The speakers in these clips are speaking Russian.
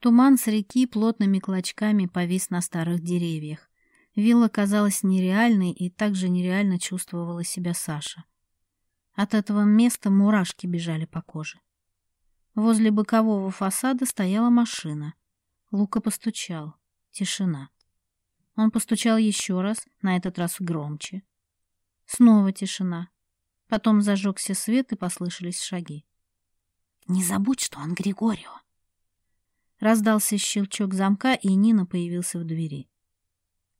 Туман с реки плотными клочками повис на старых деревьях. Вилла казалась нереальной, и также нереально чувствовала себя Саша. От этого места мурашки бежали по коже. Возле бокового фасада стояла машина. Лука постучал. Тишина. Он постучал еще раз, на этот раз громче. Снова тишина. Потом зажегся свет, и послышались шаги. «Не забудь, что он Григорио!» Раздался щелчок замка, и Нина появился в двери.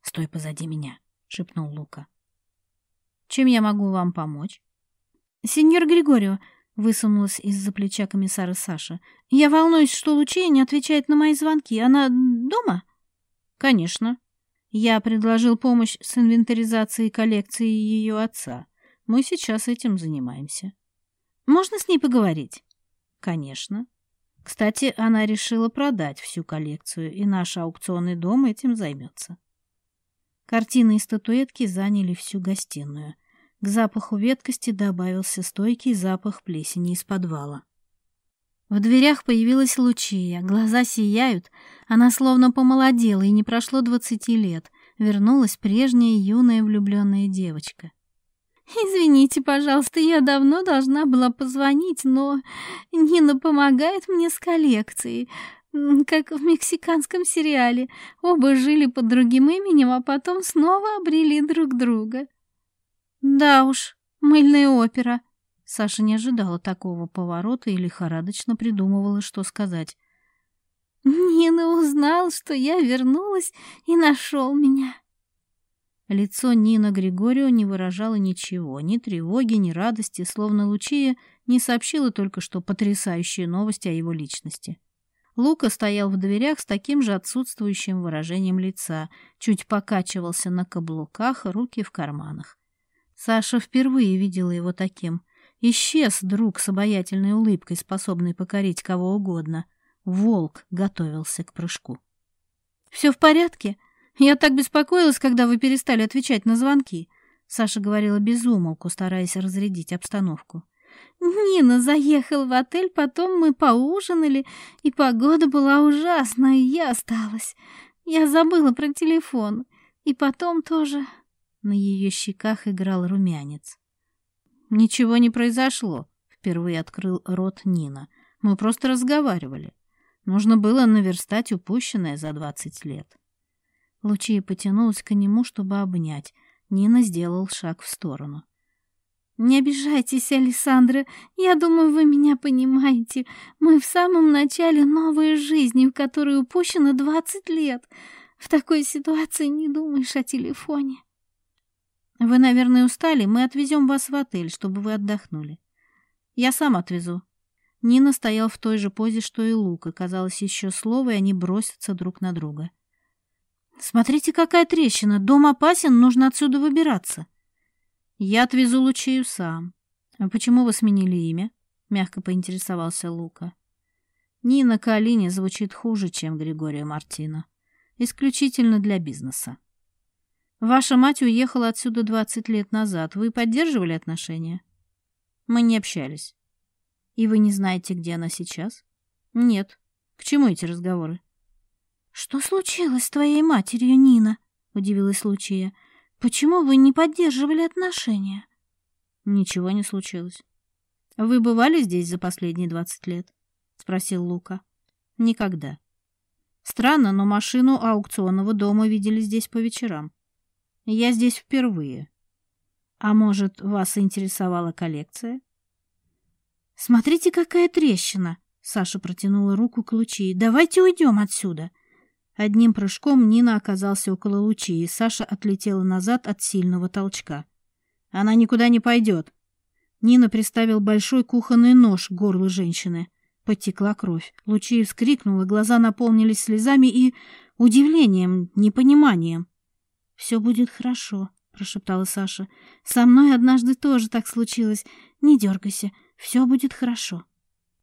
«Стой позади меня», — шепнул Лука. «Чем я могу вам помочь?» «Сеньор Григорио», — высунулась из-за плеча комиссара Саша. «Я волнуюсь, что Лучия не отвечает на мои звонки. Она дома?» «Конечно. Я предложил помощь с инвентаризацией коллекции ее отца. Мы сейчас этим занимаемся». «Можно с ней поговорить?» «Конечно». Кстати, она решила продать всю коллекцию, и наш аукционный дом этим займется. Картины и статуэтки заняли всю гостиную. К запаху веткости добавился стойкий запах плесени из подвала. В дверях появилась Лучия, глаза сияют, она словно помолодела, и не прошло двадцати лет, вернулась прежняя юная влюбленная девочка. «Извините, пожалуйста, я давно должна была позвонить, но Нина помогает мне с коллекцией, как в мексиканском сериале. Оба жили под другим именем, а потом снова обрели друг друга». «Да уж, мыльная опера». Саша не ожидала такого поворота и лихорадочно придумывала, что сказать. «Нина узнал, что я вернулась и нашел меня». Лицо Нина Григорио не выражало ничего, ни тревоги, ни радости, словно Лучия не сообщила только что потрясающие новости о его личности. Лука стоял в дверях с таким же отсутствующим выражением лица, чуть покачивался на каблуках, руки в карманах. Саша впервые видела его таким. Исчез друг с обаятельной улыбкой, способной покорить кого угодно. Волк готовился к прыжку. «Все в порядке?» Я так беспокоилась, когда вы перестали отвечать на звонки. Саша говорила безумолку, стараясь разрядить обстановку. Нина заехала в отель, потом мы поужинали, и погода была ужасная, я осталась. Я забыла про телефон. И потом тоже... На ее щеках играл румянец. «Ничего не произошло», — впервые открыл рот Нина. «Мы просто разговаривали. Нужно было наверстать упущенное за двадцать лет». Лучей потянулась к нему, чтобы обнять. Нина сделал шаг в сторону. «Не обижайтесь, Александра. Я думаю, вы меня понимаете. Мы в самом начале новой жизни, в которой упущено двадцать лет. В такой ситуации не думаешь о телефоне». «Вы, наверное, устали. Мы отвезем вас в отель, чтобы вы отдохнули. Я сам отвезу». Нина стоял в той же позе, что и Лука. Казалось, еще слово, и они бросятся друг на друга. — Смотрите, какая трещина. Дом опасен, нужно отсюда выбираться. Я отвезу Лучею сам. А почему вы сменили имя? Мягко поинтересовался Лука. Нина Калини звучит хуже, чем Григория Мартина. Исключительно для бизнеса. Ваша мать уехала отсюда 20 лет назад. Вы поддерживали отношения? Мы не общались. И вы не знаете, где она сейчас? Нет. К чему эти разговоры? «Что случилось с твоей матерью, Нина?» — удивилась Лучия. «Почему вы не поддерживали отношения?» «Ничего не случилось». «Вы бывали здесь за последние двадцать лет?» — спросил Лука. «Никогда». «Странно, но машину аукционного дома видели здесь по вечерам. Я здесь впервые». «А может, вас интересовала коллекция?» «Смотрите, какая трещина!» — Саша протянула руку к Лучии. «Давайте уйдем отсюда!» Одним прыжком Нина оказался около лучи, и Саша отлетела назад от сильного толчка. «Она никуда не пойдет!» Нина приставил большой кухонный нож к горлу женщины. Потекла кровь. Лучи вскрикнула, глаза наполнились слезами и удивлением, непониманием. «Все будет хорошо», — прошептала Саша. «Со мной однажды тоже так случилось. Не дергайся, все будет хорошо».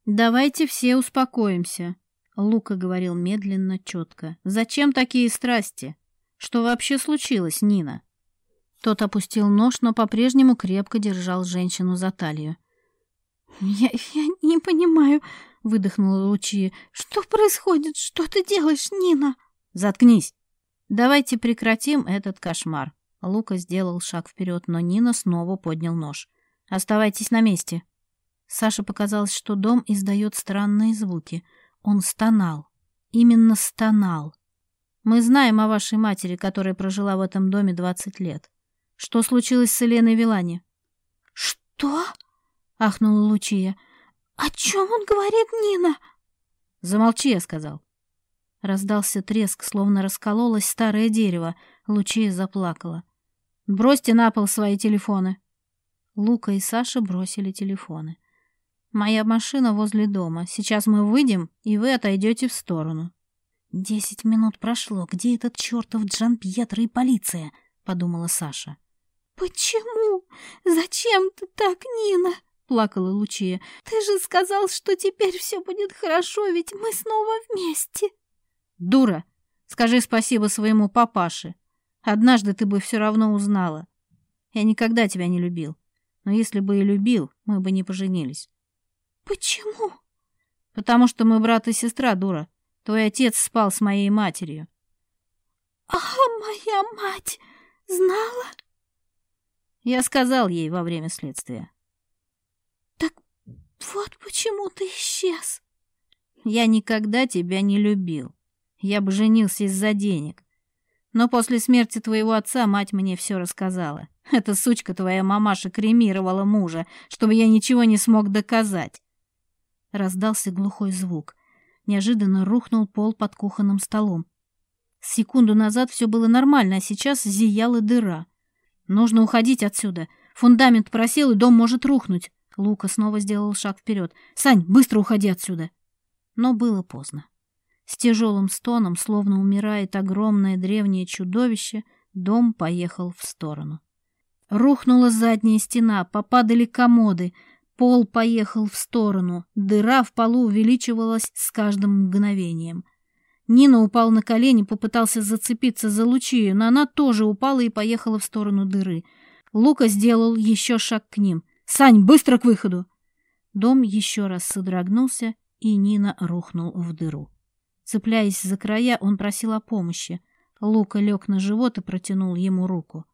«Давайте все успокоимся», Лука говорил медленно, четко. «Зачем такие страсти? Что вообще случилось, Нина?» Тот опустил нож, но по-прежнему крепко держал женщину за талию. «Я, я не понимаю», — выдохнула Лучи, «Что происходит? Что ты делаешь, Нина?» «Заткнись! Давайте прекратим этот кошмар». Лука сделал шаг вперед, но Нина снова поднял нож. «Оставайтесь на месте». Саше показалось, что дом издает странные звуки — он стонал. Именно стонал. Мы знаем о вашей матери, которая прожила в этом доме 20 лет. Что случилось с Еленой Вилани? Что? ахнула Лучия. О чем он говорит, Нина? Замолчи, я сказал. Раздался треск, словно раскололось старое дерево. Лучия заплакала. «Бросьте на пол свои телефоны!» Лука и Саша бросили телефоны. Моя машина возле дома. Сейчас мы выйдем, и вы отойдете в сторону». «Десять минут прошло. Где этот чертов Джан Пьетро и полиция?» — подумала Саша. «Почему? Зачем ты так, Нина?» — плакала Лучия. «Ты же сказал, что теперь все будет хорошо, ведь мы снова вместе». «Дура! Скажи спасибо своему папаше. Однажды ты бы все равно узнала. Я никогда тебя не любил. Но если бы и любил, мы бы не поженились. «Почему?» «Потому что мы брат и сестра, дура. Твой отец спал с моей матерью». «А моя мать знала?» Я сказал ей во время следствия. «Так вот почему ты исчез». «Я никогда тебя не любил. Я бы женился из-за денег. Но после смерти твоего отца мать мне все рассказала. Эта сучка твоя мамаша кремировала мужа, чтобы я ничего не смог доказать. Раздался глухой звук. Неожиданно рухнул пол под кухонным столом. Секунду назад все было нормально, а сейчас зияла дыра. «Нужно уходить отсюда. Фундамент просел, и дом может рухнуть». Лука снова сделал шаг вперед. «Сань, быстро уходи отсюда!» Но было поздно. С тяжелым стоном, словно умирает огромное древнее чудовище, дом поехал в сторону. Рухнула задняя стена, попадали комоды, Пол поехал в сторону, дыра в полу увеличивалась с каждым мгновением. Нина упал на колени, попытался зацепиться за Лучию, но она тоже упала и поехала в сторону дыры. Лука сделал еще шаг к ним. «Сань, быстро к выходу!» Дом еще раз содрогнулся, и Нина рухнул в дыру. Цепляясь за края, он просил о помощи. Лука лег на живот и протянул ему руку.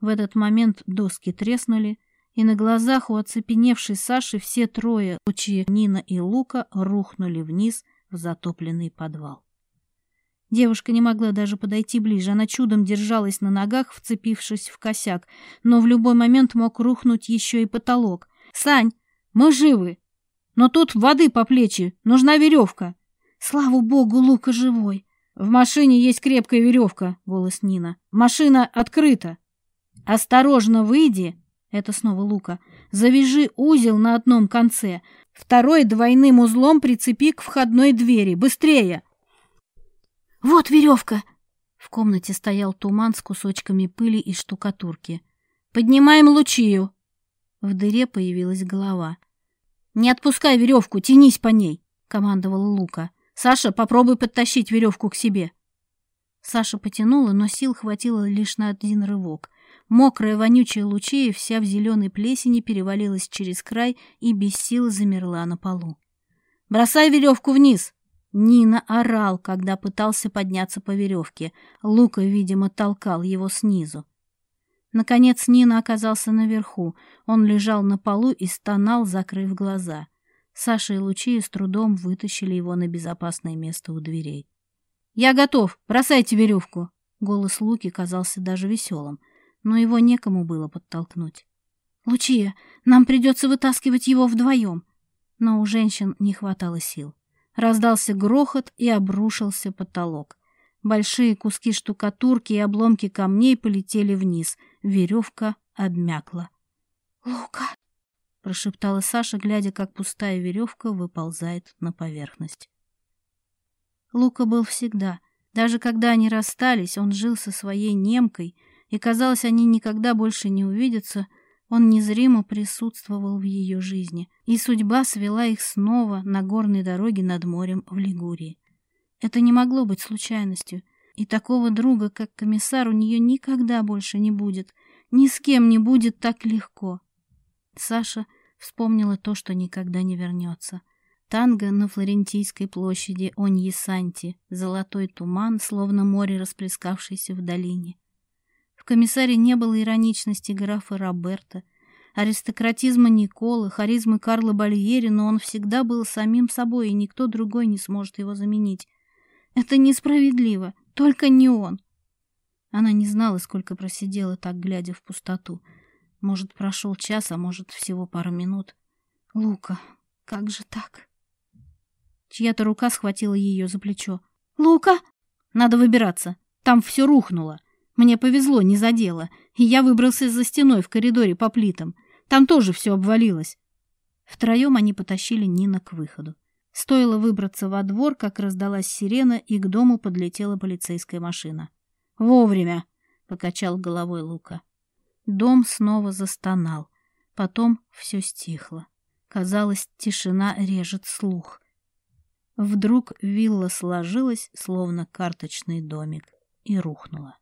В этот момент доски треснули — и на глазах у оцепеневшей Саши все трое, учи Нина и Лука, рухнули вниз в затопленный подвал. Девушка не могла даже подойти ближе, она чудом держалась на ногах, вцепившись в косяк, но в любой момент мог рухнуть еще и потолок. «Сань, мы живы! Но тут воды по плечи, нужна веревка!» «Слава богу, Лука живой!» «В машине есть крепкая веревка», — голос Нина. «Машина открыта!» «Осторожно выйди это снова Лука. «Завяжи узел на одном конце, второй двойным узлом прицепи к входной двери. Быстрее!» «Вот веревка!» В комнате стоял туман с кусочками пыли и штукатурки. «Поднимаем лучию!» В дыре появилась голова. «Не отпускай веревку, тянись по ней!» — командовала Лука. «Саша, попробуй подтащить веревку к себе!» Саша потянула, но сил хватило лишь на один рывок. Мокрая, вонючая лучея, вся в зеленой плесени, перевалилась через край и без сил замерла на полу. «Бросай веревку вниз!» Нина орал, когда пытался подняться по веревке. Лука, видимо, толкал его снизу. Наконец Нина оказался наверху. Он лежал на полу и стонал, закрыв глаза. Саша и Лучия с трудом вытащили его на безопасное место у дверей. «Я готов! Бросайте веревку!» Голос Луки казался даже веселым — но его некому было подтолкнуть. «Лучия, нам придется вытаскивать его вдвоем!» Но у женщин не хватало сил. Раздался грохот и обрушился потолок. Большие куски штукатурки и обломки камней полетели вниз. Веревка обмякла. «Лука!» — прошептала Саша, глядя, как пустая веревка выползает на поверхность. Лука был всегда. Даже когда они расстались, он жил со своей немкой — и, казалось, они никогда больше не увидятся, он незримо присутствовал в ее жизни, и судьба свела их снова на горной дороге над морем в Лигурии. Это не могло быть случайностью, и такого друга, как комиссар, у нее никогда больше не будет, ни с кем не будет так легко. Саша вспомнила то, что никогда не вернется. Танго на Флорентийской площади Оньи Санти, золотой туман, словно море, расплескавшийся в долине. В комиссаре не было ироничности графа Роберта, аристократизма Николы, харизмы Карла Бальери, но он всегда был самим собой, и никто другой не сможет его заменить. Это несправедливо, только не он. Она не знала, сколько просидела так, глядя в пустоту. Может, прошел час, а может, всего пару минут. Лука, как же так? Чья-то рука схватила ее за плечо. «Лука!» «Надо выбираться. Там все рухнуло. Мне повезло, не задело, и я выбрался за стеной в коридоре по плитам. Там тоже все обвалилось. Втроем они потащили Нина к выходу. Стоило выбраться во двор, как раздалась сирена, и к дому подлетела полицейская машина. «Вовремя!» — покачал головой Лука. Дом снова застонал. Потом все стихло. Казалось, тишина режет слух. Вдруг вилла сложилась, словно карточный домик, и рухнула.